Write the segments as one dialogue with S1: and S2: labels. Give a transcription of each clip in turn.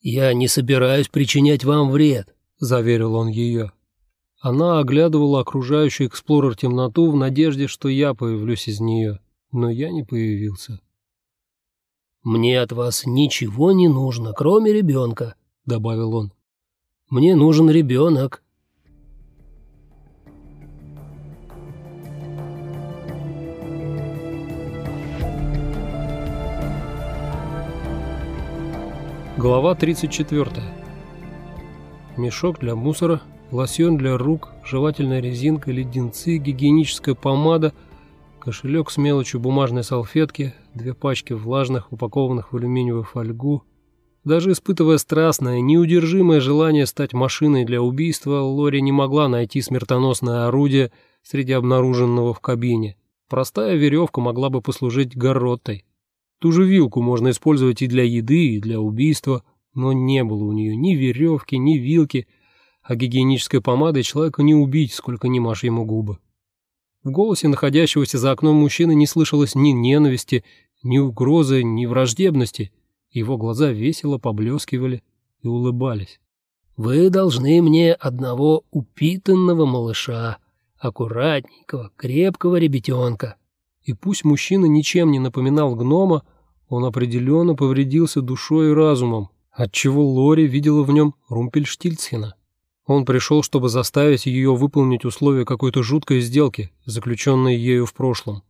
S1: «Я не собираюсь причинять вам вред», — заверил он ее. Она оглядывала окружающую эксплорер темноту в надежде, что я появлюсь из нее, но я не появился.
S2: «Мне от вас ничего не нужно, кроме ребенка», — добавил он.
S1: «Мне нужен ребенок». Глава 34. Мешок для мусора, лосьон для рук, жевательная резинка, леденцы, гигиеническая помада, кошелек с мелочью бумажной салфетки, две пачки влажных, упакованных в алюминиевую фольгу. Даже испытывая страстное, неудержимое желание стать машиной для убийства, Лори не могла найти смертоносное орудие среди обнаруженного в кабине. Простая веревка могла бы послужить гороттой. Ту же вилку можно использовать и для еды, и для убийства, но не было у нее ни веревки, ни вилки, а гигиенической помадой человека не убить, сколько ни машь ему губы. В голосе находящегося за окном мужчины не слышалось ни ненависти, ни угрозы, ни враждебности. Его глаза весело поблескивали и улыбались.
S2: «Вы должны мне одного упитанного малыша, аккуратненького, крепкого ребятенка.
S1: И пусть мужчина ничем не напоминал гнома, он определенно повредился душой и разумом, отчего Лори видела в нем Румпельштильцхена. Он пришел, чтобы заставить ее выполнить условия какой-то жуткой сделки, заключенной ею в прошлом.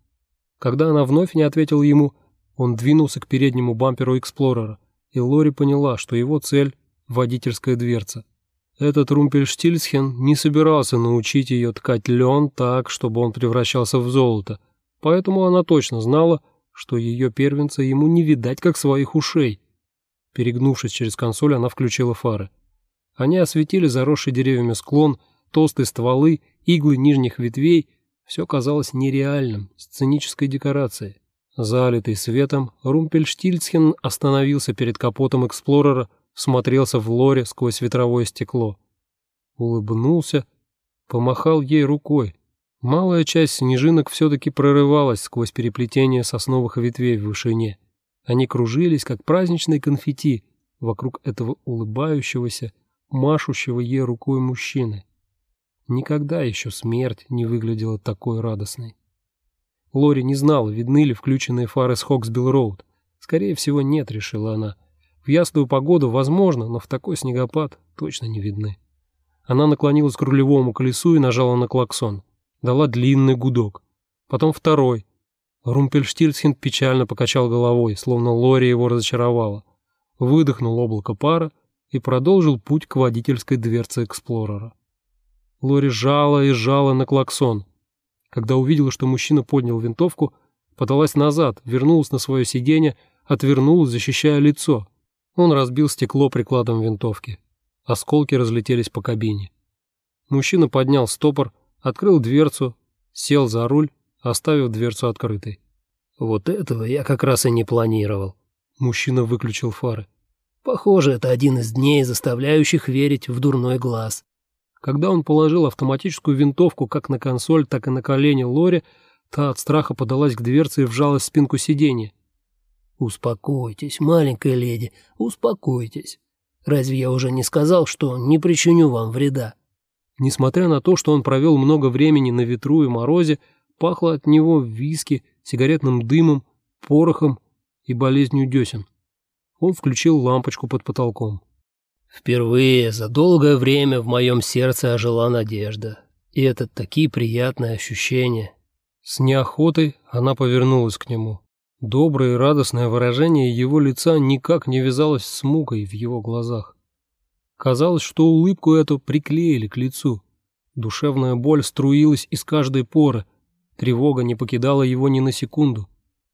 S1: Когда она вновь не ответила ему, он двинулся к переднему бамперу Эксплорера, и Лори поняла, что его цель – водительская дверца. Этот Румпельштильцхен не собирался научить ее ткать лен так, чтобы он превращался в золото – Поэтому она точно знала, что ее первенца ему не видать, как своих ушей. Перегнувшись через консоль, она включила фары. Они осветили заросший деревьями склон, толстые стволы, иглы нижних ветвей. Все казалось нереальным, сценической декорацией. Залитый светом, Румпельштильцхен остановился перед капотом Эксплорера, смотрелся в лоре сквозь ветровое стекло. Улыбнулся, помахал ей рукой. Малая часть снежинок все-таки прорывалась сквозь переплетение сосновых ветвей в вышине. Они кружились, как праздничные конфетти, вокруг этого улыбающегося, машущего ей рукой мужчины. Никогда еще смерть не выглядела такой радостной. Лори не знала, видны ли включенные фары с Хоксбилл-Роуд. Скорее всего, нет, решила она. В ясную погоду возможно, но в такой снегопад точно не видны. Она наклонилась к рулевому колесу и нажала на клаксон дала длинный гудок. Потом второй. Румпельштильцхен печально покачал головой, словно Лори его разочаровала. Выдохнул облако пара и продолжил путь к водительской дверце Эксплорера. Лори жала и жала на клаксон. Когда увидела, что мужчина поднял винтовку, подалась назад, вернулась на свое сиденье, отвернулась, защищая лицо. Он разбил стекло прикладом винтовки. Осколки разлетелись по кабине. Мужчина поднял стопор, открыл дверцу, сел за руль, оставив дверцу открытой.
S2: «Вот этого я как раз и не планировал».
S1: Мужчина выключил фары.
S2: «Похоже, это один из дней, заставляющих верить в дурной глаз».
S1: Когда он положил автоматическую винтовку как на консоль, так и на колени Лори, та от страха подалась к дверце и вжалась в спинку сиденья.
S2: «Успокойтесь, маленькая леди, успокойтесь. Разве я уже не сказал, что не причиню вам вреда?»
S1: Несмотря на то, что он провел много времени на ветру и морозе, пахло от него виски, сигаретным дымом, порохом и болезнью десен. Он включил лампочку под потолком.
S2: «Впервые за долгое время в моем сердце ожила надежда. И это такие приятные ощущения».
S1: С неохотой она повернулась к нему. Доброе и радостное выражение его лица никак не вязалось с мукой в его глазах. Казалось, что улыбку эту приклеили к лицу. Душевная боль струилась из каждой поры. Тревога не покидала его ни на секунду.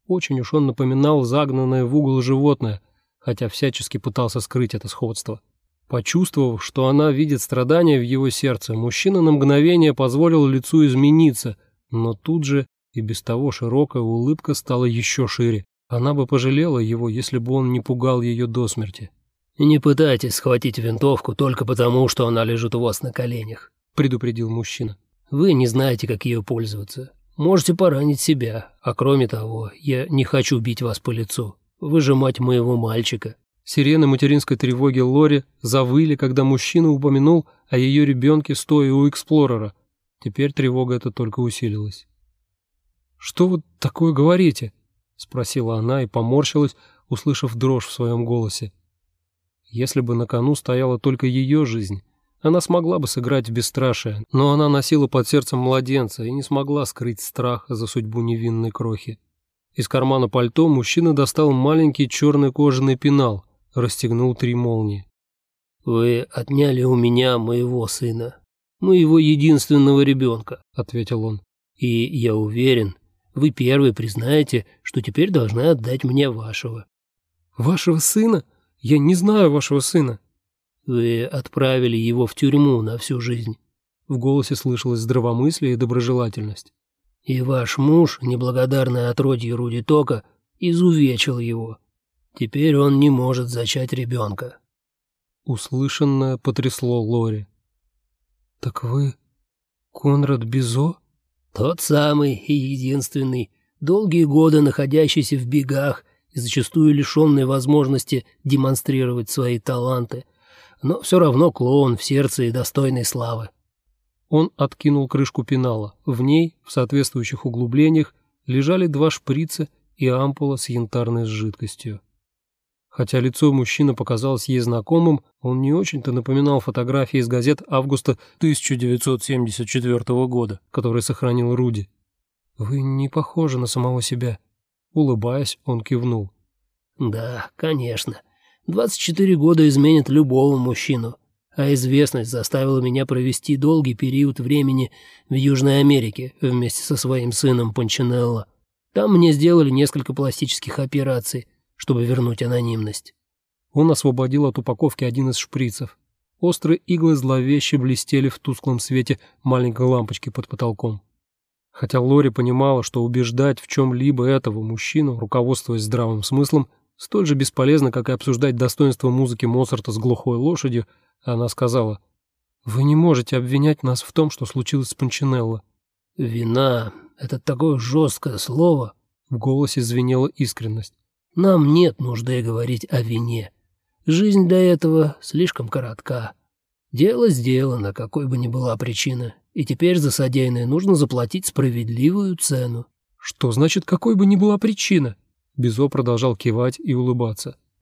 S1: Очень уж он напоминал загнанное в угол животное, хотя всячески пытался скрыть это сходство. Почувствовав, что она видит страдания в его сердце, мужчина на мгновение позволил лицу измениться, но тут же и без того широкая улыбка стала еще шире. Она бы пожалела его, если бы он не пугал ее до смерти.
S2: «Не пытайтесь схватить винтовку только потому, что она лежит у вас на коленях», — предупредил мужчина. «Вы не знаете, как ее пользоваться. Можете поранить себя, а кроме того, я не хочу бить вас по лицу. Вы же мать моего мальчика».
S1: Сирены материнской тревоги Лори завыли, когда мужчина упомянул о ее ребенке, стоя у Эксплорера. Теперь тревога эта только усилилась. «Что вы такое говорите?» — спросила она и поморщилась, услышав дрожь в своем голосе. Если бы на кону стояла только ее жизнь, она смогла бы сыграть в бесстрашие, но она носила под сердцем младенца и не смогла скрыть страха за судьбу невинной крохи. Из кармана пальто мужчина достал маленький черный кожаный пенал, расстегнул три молнии.
S2: «Вы отняли у меня моего сына, моего единственного ребенка», — ответил он. «И я уверен, вы первый признаете, что теперь должны отдать мне вашего».
S1: «Вашего сына? Я не знаю вашего сына».
S2: «Вы отправили его в тюрьму на всю жизнь».
S1: В голосе слышалось здравомыслие и доброжелательность.
S2: «И ваш муж, неблагодарное отродье Руди Тока, изувечил его. Теперь он не может зачать ребенка».
S1: Услышанное потрясло Лори. «Так вы Конрад Бизо?»
S2: «Тот самый и единственный, долгие годы находящийся в бегах и зачастую лишенный возможности демонстрировать свои таланты, но все равно клоун в сердце и достойной славы».
S1: Он откинул крышку пенала. В ней, в соответствующих углублениях, лежали два шприца и ампула с янтарной жидкостью. Хотя лицо мужчины показалось ей знакомым, он не очень-то напоминал фотографии из газет августа 1974 года, которые сохранил Руди. «Вы не похожи на самого себя». Улыбаясь, он кивнул.
S2: «Да, конечно. 24 года изменит любого мужчину, а известность заставила меня провести долгий период времени в Южной Америке вместе со своим сыном Панчинелло. Там мне сделали несколько пластических операций, чтобы вернуть анонимность.
S1: Он освободил от упаковки один из шприцев. Острые иглы зловеще блестели в тусклом свете маленькой лампочки под потолком. Хотя Лори понимала, что убеждать в чем-либо этого мужчину, руководствуясь здравым смыслом, столь же бесполезно, как и обсуждать достоинство музыки Моцарта с глухой лошадью, она сказала, «Вы не можете обвинять нас в том, что случилось с Панчинелло».
S2: «Вина — это такое жесткое слово», —
S1: в голосе звенела искренность.
S2: Нам нет нужды говорить о вине. Жизнь для этого слишком коротка. Дело сделано, какой бы ни была причина, и теперь за содеянное нужно заплатить справедливую цену.
S1: Что значит, какой бы ни была причина? Безо продолжал кивать и улыбаться.